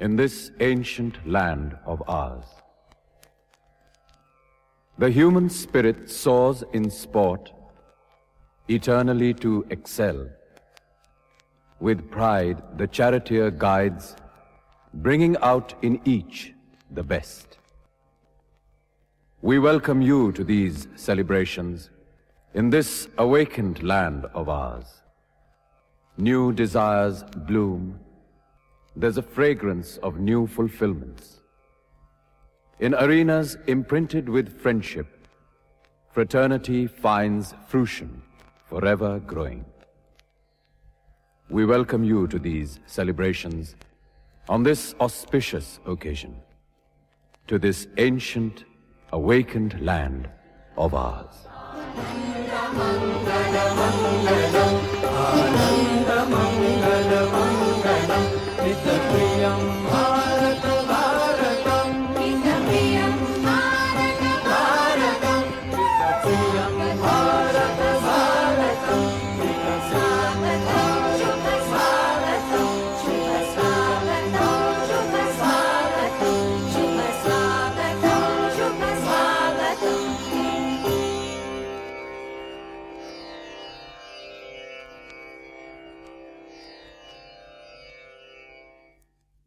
in this ancient land of ours. The human spirit soars in sport, eternally to excel. With pride, the charioteer guides, bringing out in each the best. We welcome you to these celebrations in this awakened land of ours. New desires bloom there's a fragrance of new fulfillments. In arenas imprinted with friendship, fraternity finds fruition, forever growing. We welcome you to these celebrations on this auspicious occasion, to this ancient, awakened land of ours. We are the Hallelujah.